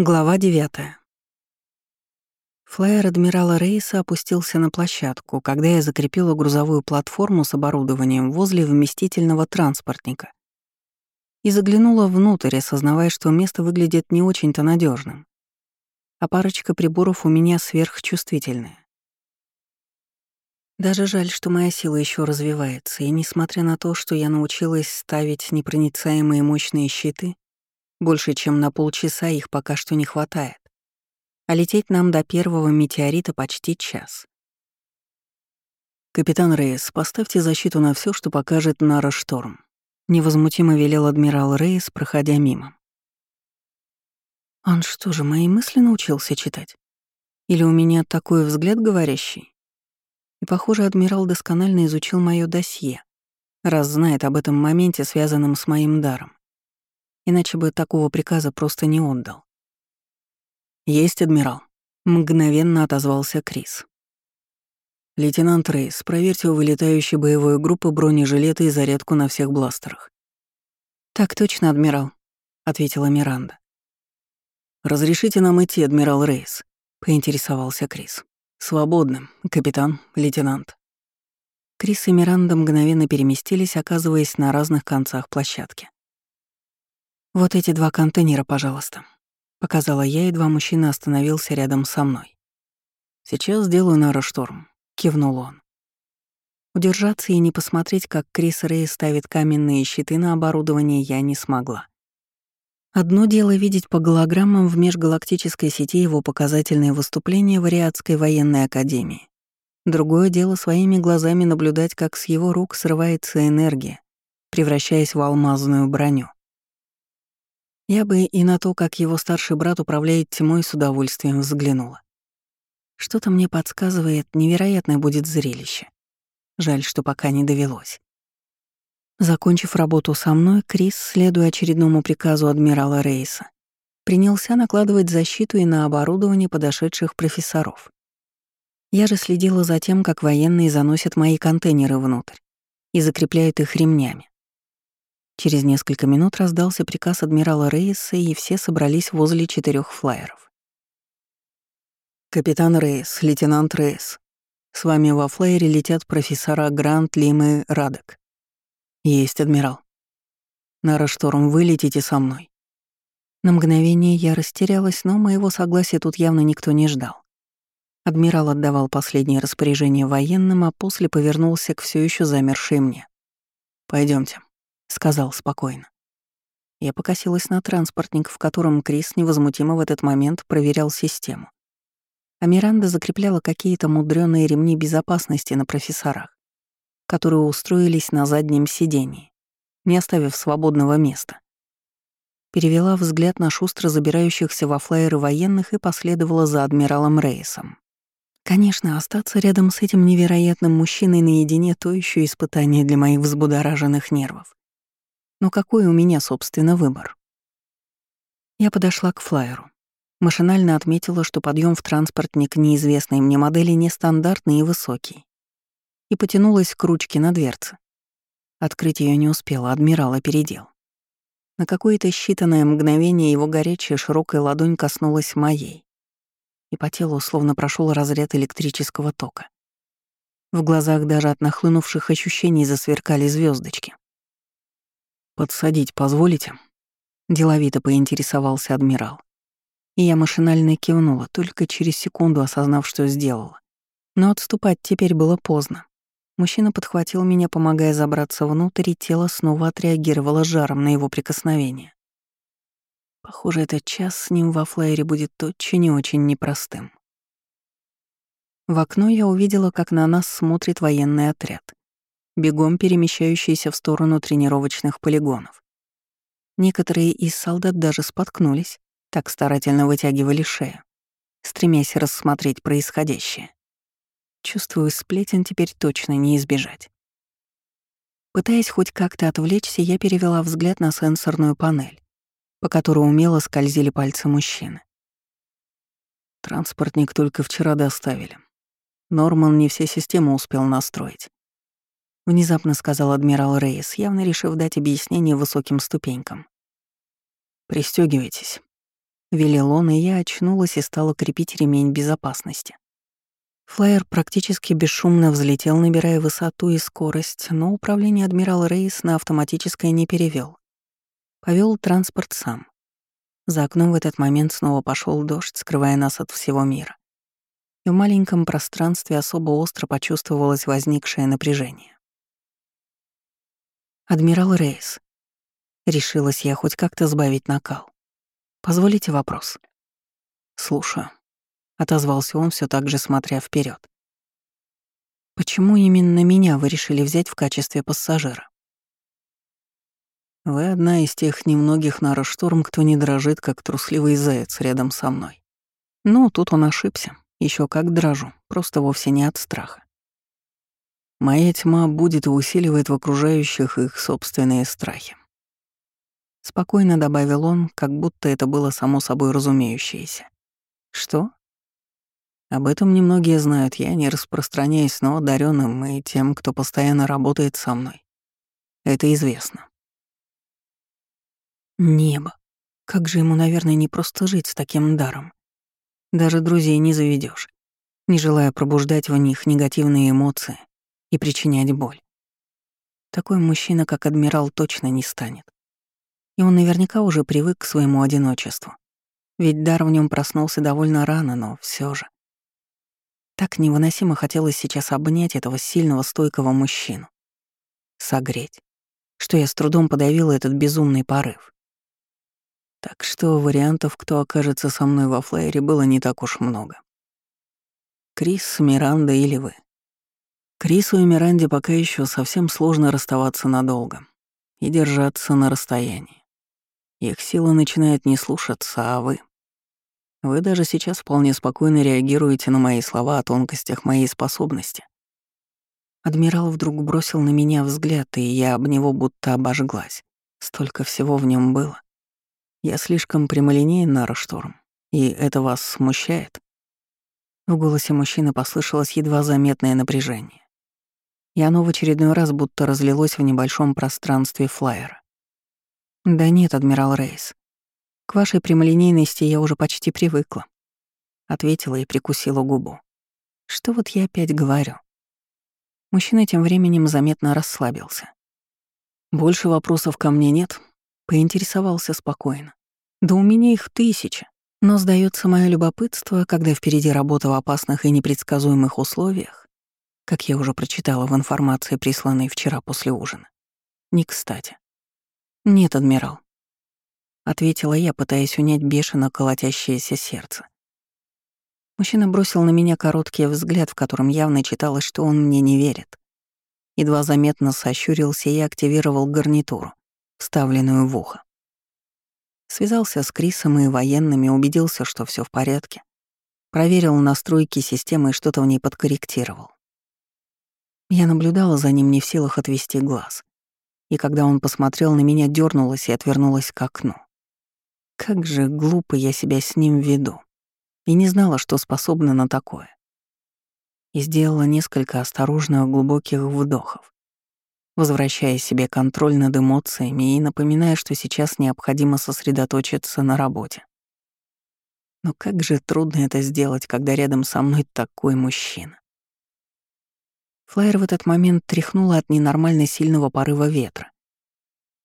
Глава 9. Флайер адмирала Рейса опустился на площадку, когда я закрепила грузовую платформу с оборудованием возле вместительного транспортника и заглянула внутрь, осознавая, что место выглядит не очень-то надежным, а парочка приборов у меня сверхчувствительная. Даже жаль, что моя сила еще развивается, и несмотря на то, что я научилась ставить непроницаемые мощные щиты, больше, чем на полчаса их пока что не хватает. А лететь нам до первого метеорита почти час. «Капитан Рейс, поставьте защиту на все, что покажет Нара Шторм», — невозмутимо велел адмирал Рейс, проходя мимо. «Он что же, мои мысли научился читать? Или у меня такой взгляд говорящий?» И, похоже, адмирал досконально изучил мое досье, раз знает об этом моменте, связанном с моим даром иначе бы такого приказа просто не отдал. «Есть, адмирал», — мгновенно отозвался Крис. «Лейтенант Рейс, проверьте у вылетающей боевой группы бронежилеты и зарядку на всех бластерах». «Так точно, адмирал», — ответила Миранда. «Разрешите нам идти, адмирал Рейс», — поинтересовался Крис. «Свободным, капитан, лейтенант». Крис и Миранда мгновенно переместились, оказываясь на разных концах площадки. «Вот эти два контейнера, пожалуйста», — показала я, и два мужчины остановился рядом со мной. «Сейчас сделаю нарошторм», — кивнул он. Удержаться и не посмотреть, как Крис Рэй ставит каменные щиты на оборудование, я не смогла. Одно дело видеть по голограммам в межгалактической сети его показательные выступления в Ариадской военной академии. Другое дело своими глазами наблюдать, как с его рук срывается энергия, превращаясь в алмазную броню. Я бы и на то, как его старший брат управляет тьмой, с удовольствием взглянула. Что-то мне подсказывает, невероятное будет зрелище. Жаль, что пока не довелось. Закончив работу со мной, Крис, следуя очередному приказу адмирала Рейса, принялся накладывать защиту и на оборудование подошедших профессоров. Я же следила за тем, как военные заносят мои контейнеры внутрь и закрепляют их ремнями. Через несколько минут раздался приказ адмирала Рейса, и все собрались возле четырех флайеров. «Капитан Рейс, лейтенант Рейс, с вами во флайере летят профессора Грант, Лим и Радек». «Есть, адмирал». «Нара Шторм, вы летите со мной». На мгновение я растерялась, но моего согласия тут явно никто не ждал. Адмирал отдавал последние распоряжения военным, а после повернулся к все еще замершей мне. Пойдемте. — сказал спокойно. Я покосилась на транспортник, в котором Крис невозмутимо в этот момент проверял систему. А Миранда закрепляла какие-то мудреные ремни безопасности на профессорах, которые устроились на заднем сидении, не оставив свободного места. Перевела взгляд на шустро забирающихся во флайеры военных и последовала за адмиралом Рейсом. Конечно, остаться рядом с этим невероятным мужчиной наедине — то еще испытание для моих взбудораженных нервов. Но какой у меня, собственно, выбор? Я подошла к флайеру. Машинально отметила, что подъем в транспортник неизвестной мне модели нестандартный и высокий. И потянулась к ручке на дверце. Открыть ее не успела, адмирал опередил. На какое-то считанное мгновение его горячая широкая ладонь коснулась моей. И по телу словно прошел разряд электрического тока. В глазах даже от нахлынувших ощущений засверкали звездочки. «Подсадить позволите?» — деловито поинтересовался адмирал. И я машинально кивнула, только через секунду осознав, что сделала. Но отступать теперь было поздно. Мужчина подхватил меня, помогая забраться внутрь, и тело снова отреагировало жаром на его прикосновение. Похоже, этот час с ним во флайере будет очень и очень непростым. В окно я увидела, как на нас смотрит военный отряд бегом перемещающиеся в сторону тренировочных полигонов. Некоторые из солдат даже споткнулись, так старательно вытягивали шею, стремясь рассмотреть происходящее. Чувствую, сплетен теперь точно не избежать. Пытаясь хоть как-то отвлечься, я перевела взгляд на сенсорную панель, по которой умело скользили пальцы мужчины. Транспортник только вчера доставили. Норман не все системы успел настроить. Внезапно сказал адмирал Рейс, явно решив дать объяснение высоким ступенькам. Пристегивайтесь. — велел он, и я очнулась и стала крепить ремень безопасности. Флайер практически бесшумно взлетел, набирая высоту и скорость, но управление адмирал Рейс на автоматическое не перевел. Повел транспорт сам. За окном в этот момент снова пошел дождь, скрывая нас от всего мира. И в маленьком пространстве особо остро почувствовалось возникшее напряжение. «Адмирал Рейс», — решилась я хоть как-то сбавить накал. «Позволите вопрос?» «Слушаю», отозвался он все так же смотря вперед. Почему именно меня вы решили взять в качестве пассажира? Вы одна из тех немногих на Шторм, кто не дрожит, как трусливый заяц рядом со мной. Ну, тут он ошибся. Еще как дрожу, просто вовсе не от страха. Моя тьма будет и усиливает в окружающих их собственные страхи. Спокойно добавил он, как будто это было само собой разумеющееся. Что? Об этом немногие знают, я не распространяюсь, но одаренным и тем, кто постоянно работает со мной. Это известно. Небо. Как же ему, наверное, не просто жить с таким даром. Даже друзей не заведешь, не желая пробуждать в них негативные эмоции и причинять боль. Такой мужчина, как адмирал, точно не станет. И он наверняка уже привык к своему одиночеству. Ведь дар в нем проснулся довольно рано, но все же. Так невыносимо хотелось сейчас обнять этого сильного, стойкого мужчину. Согреть. Что я с трудом подавила этот безумный порыв. Так что вариантов, кто окажется со мной во флайере, было не так уж много. Крис, Миранда или вы. Крису и Миранде пока еще совсем сложно расставаться надолго и держаться на расстоянии. Их сила начинает не слушаться, а вы... Вы даже сейчас вполне спокойно реагируете на мои слова о тонкостях моей способности. Адмирал вдруг бросил на меня взгляд, и я об него будто обожглась. Столько всего в нем было. Я слишком прямолинеен на Рашторм, и это вас смущает? В голосе мужчины послышалось едва заметное напряжение. И оно в очередной раз будто разлилось в небольшом пространстве флайера. «Да нет, адмирал Рейс. К вашей прямолинейности я уже почти привыкла. Ответила и прикусила губу. Что вот я опять говорю? Мужчина тем временем заметно расслабился. Больше вопросов ко мне нет, поинтересовался спокойно. Да у меня их тысяча. Но, сдается мое любопытство, когда впереди работа в опасных и непредсказуемых условиях, как я уже прочитала в информации, присланной вчера после ужина. Не кстати. Нет, адмирал, ответила я, пытаясь унять бешено колотящееся сердце. Мужчина бросил на меня короткий взгляд, в котором явно читалось, что он мне не верит. Едва заметно сощурился и активировал гарнитуру, вставленную в ухо. Связался с Крисом и военными, убедился, что все в порядке. Проверил настройки системы и что-то в ней подкорректировал. Я наблюдала за ним не в силах отвести глаз. И когда он посмотрел на меня, дернулась и отвернулась к окну. Как же глупо я себя с ним веду. И не знала, что способна на такое. И сделала несколько осторожных глубоких вдохов, возвращая себе контроль над эмоциями и напоминая, что сейчас необходимо сосредоточиться на работе. Но как же трудно это сделать, когда рядом со мной такой мужчина. Флайер в этот момент тряхнула от ненормально сильного порыва ветра,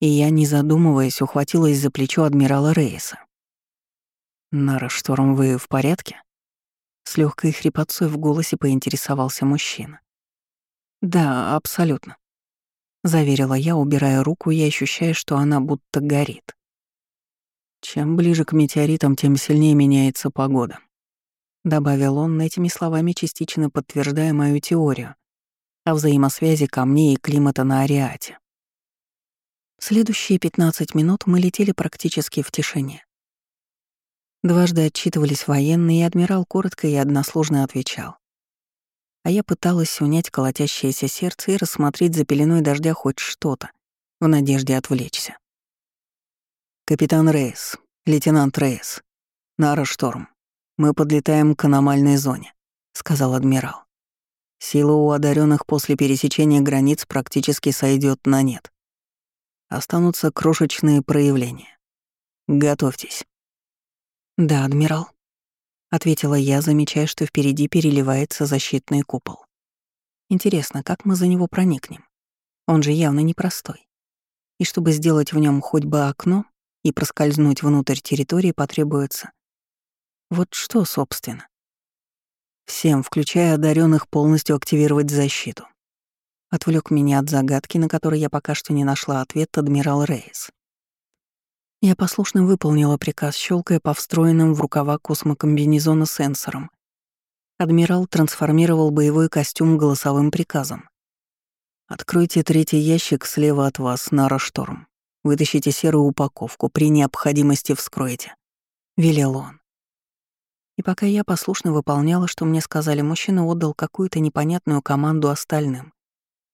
и я, не задумываясь, ухватилась за плечо адмирала Рейса. «Нара Шторм, вы в порядке?» С легкой хрипотцой в голосе поинтересовался мужчина. «Да, абсолютно», — заверила я, убирая руку и ощущая, что она будто горит. «Чем ближе к метеоритам, тем сильнее меняется погода», — добавил он этими словами, частично подтверждая мою теорию о взаимосвязи камней и климата на Ариате. Следующие 15 минут мы летели практически в тишине. Дважды отчитывались военные, и адмирал коротко и односложно отвечал. А я пыталась унять колотящееся сердце и рассмотреть за пеленой дождя хоть что-то, в надежде отвлечься. «Капитан Рейс, лейтенант Рейс, Нара Шторм, мы подлетаем к аномальной зоне», — сказал адмирал. «Сила у одаренных после пересечения границ практически сойдет на нет останутся крошечные проявления. Готовьтесь. «Да, адмирал», — ответила я, замечая, что впереди переливается защитный купол. «Интересно, как мы за него проникнем? Он же явно непростой. И чтобы сделать в нем хоть бы окно и проскользнуть внутрь территории, потребуется... Вот что, собственно? Всем, включая одаренных, полностью активировать защиту. Отвлек меня от загадки, на которой я пока что не нашла ответ адмирал Рейс. Я послушно выполнила приказ, щелкая по встроенным в рукава космокомбинезона сенсором. Адмирал трансформировал боевой костюм голосовым приказом. «Откройте третий ящик слева от вас, Нара Шторм. Вытащите серую упаковку, при необходимости вскройте», — велел он. И пока я послушно выполняла, что мне сказали, мужчина отдал какую-то непонятную команду остальным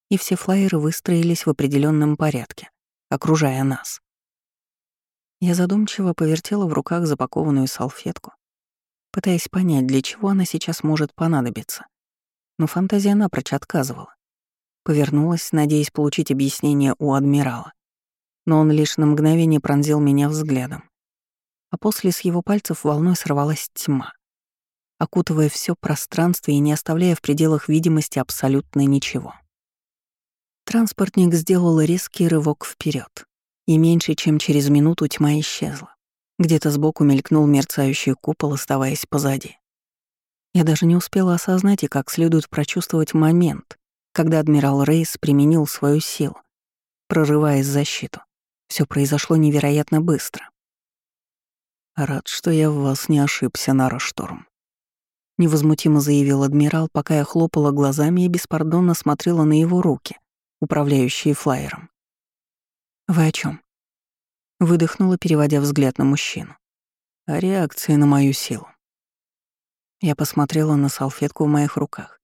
и все флайеры выстроились в определенном порядке, окружая нас. Я задумчиво повертела в руках запакованную салфетку, пытаясь понять, для чего она сейчас может понадобиться. Но фантазия напрочь отказывала. Повернулась, надеясь получить объяснение у адмирала. Но он лишь на мгновение пронзил меня взглядом. А после с его пальцев волной сорвалась тьма, окутывая все пространство и не оставляя в пределах видимости абсолютно ничего. Транспортник сделал резкий рывок вперед, и меньше чем через минуту тьма исчезла. Где-то сбоку мелькнул мерцающий купол, оставаясь позади. Я даже не успела осознать и как следует прочувствовать момент, когда адмирал Рейс применил свою силу, прорываясь защиту. Все произошло невероятно быстро. «Рад, что я в вас не ошибся, Нара Шторм», — невозмутимо заявил адмирал, пока я хлопала глазами и беспардонно смотрела на его руки, управляющие флайером. «Вы о чем? Выдохнула, переводя взгляд на мужчину. О реакции на мою силу. Я посмотрела на салфетку в моих руках,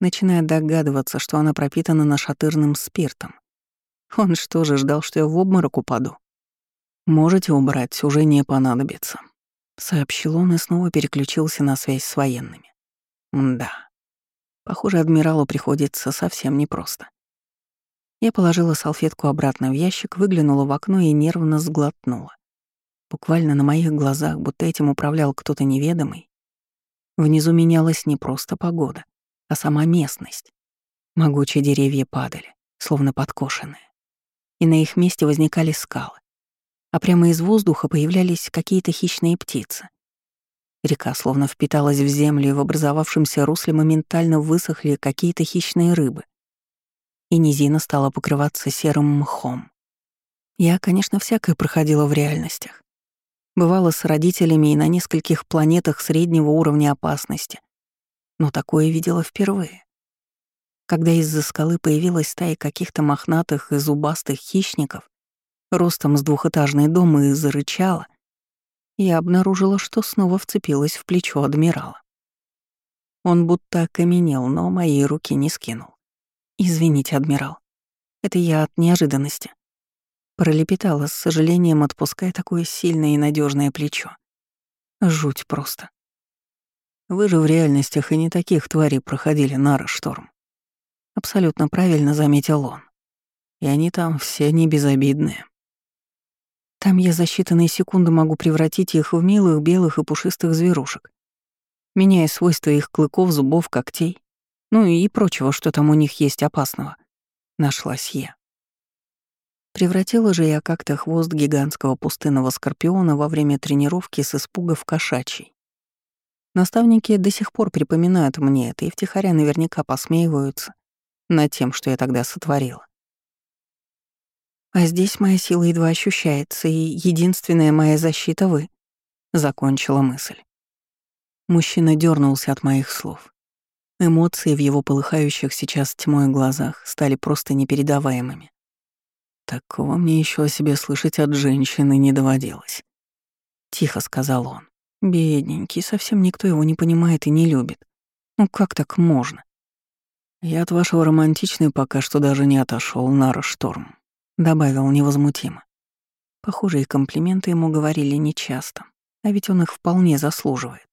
начиная догадываться, что она пропитана нашатырным спиртом. Он что же ждал, что я в обморок упаду? «Можете убрать, уже не понадобится», — сообщил он и снова переключился на связь с военными. Да. Похоже, адмиралу приходится совсем непросто. Я положила салфетку обратно в ящик, выглянула в окно и нервно сглотнула. Буквально на моих глазах, будто этим управлял кто-то неведомый. Внизу менялась не просто погода, а сама местность. Могучие деревья падали, словно подкошенные. И на их месте возникали скалы. А прямо из воздуха появлялись какие-то хищные птицы. Река словно впиталась в землю, и в образовавшемся русле моментально высохли какие-то хищные рыбы — и низина стала покрываться серым мхом. Я, конечно, всякое проходила в реальностях. Бывала с родителями и на нескольких планетах среднего уровня опасности. Но такое видела впервые. Когда из-за скалы появилась стая каких-то мохнатых и зубастых хищников, ростом с двухэтажный дом и зарычала, я обнаружила, что снова вцепилась в плечо адмирала. Он будто окаменел, но моей руки не скинул. «Извините, адмирал. Это я от неожиданности». Пролепетала с сожалением, отпуская такое сильное и надежное плечо. Жуть просто. Вы же в реальностях и не таких тварей проходили, Нара Шторм. Абсолютно правильно заметил он. И они там все не безобидные. Там я за считанные секунды могу превратить их в милых, белых и пушистых зверушек, меняя свойства их клыков, зубов, когтей ну и прочего, что там у них есть опасного. Нашлась я. Превратила же я как-то хвост гигантского пустынного скорпиона во время тренировки с испуга в кошачий. Наставники до сих пор припоминают мне это и втихаря наверняка посмеиваются над тем, что я тогда сотворила. А здесь моя сила едва ощущается, и единственная моя защита — вы, — закончила мысль. Мужчина дернулся от моих слов. Эмоции в его полыхающих сейчас тьмой глазах стали просто непередаваемыми. Такого мне еще о себе слышать от женщины не доводилось. Тихо сказал он. Бедненький, совсем никто его не понимает и не любит. Ну как так можно? Я от вашего романтичной пока что даже не отошел, Нара Шторм, добавил невозмутимо. Похоже, и комплименты ему говорили нечасто, а ведь он их вполне заслуживает.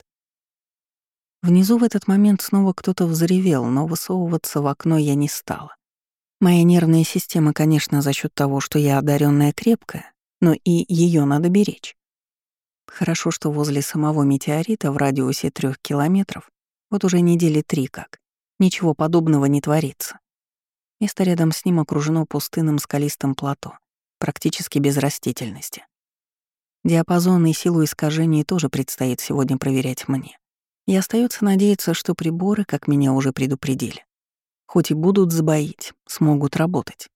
Внизу в этот момент снова кто-то взревел, но высовываться в окно я не стала. Моя нервная система, конечно, за счет того, что я одаренная крепкая, но и ее надо беречь. Хорошо, что возле самого метеорита в радиусе трех километров вот уже недели три как. Ничего подобного не творится. Место рядом с ним окружено пустынным скалистым плато, практически без растительности. Диапазон и силу искажений тоже предстоит сегодня проверять мне. И остается надеяться, что приборы, как меня уже предупредили, хоть и будут сбоить, смогут работать.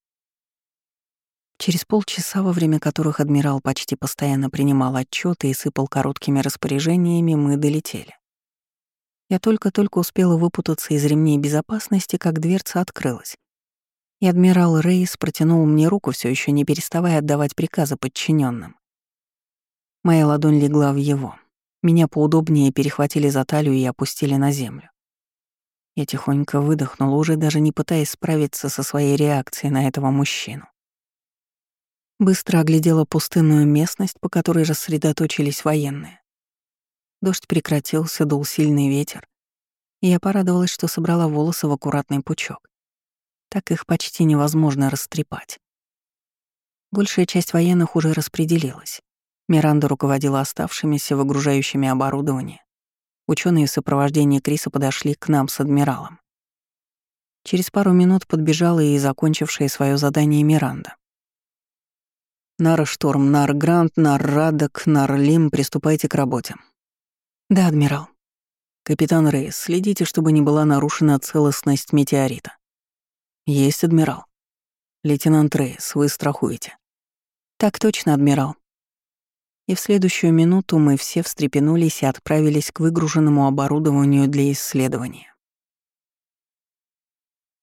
Через полчаса, во время которых адмирал почти постоянно принимал отчеты и сыпал короткими распоряжениями, мы долетели. Я только-только успела выпутаться из ремней безопасности, как дверца открылась. И адмирал Рейс протянул мне руку, все еще не переставая отдавать приказы подчиненным. Моя ладонь легла в его. Меня поудобнее перехватили за талию и опустили на землю. Я тихонько выдохнула, уже даже не пытаясь справиться со своей реакцией на этого мужчину. Быстро оглядела пустынную местность, по которой рассредоточились военные. Дождь прекратился, дул сильный ветер, и я порадовалась, что собрала волосы в аккуратный пучок. Так их почти невозможно растрепать. Большая часть военных уже распределилась. Миранда руководила оставшимися, выгружающими оборудование. Ученые в сопровождении Криса подошли к нам с адмиралом. Через пару минут подбежала и закончившая свое задание Миранда. «Нар Шторм, Нар Грант, Нар Радок, Нар Лим, приступайте к работе». «Да, адмирал». «Капитан Рейс, следите, чтобы не была нарушена целостность метеорита». «Есть, адмирал». «Лейтенант Рейс, вы страхуете». «Так точно, адмирал», и в следующую минуту мы все встрепенулись и отправились к выгруженному оборудованию для исследования.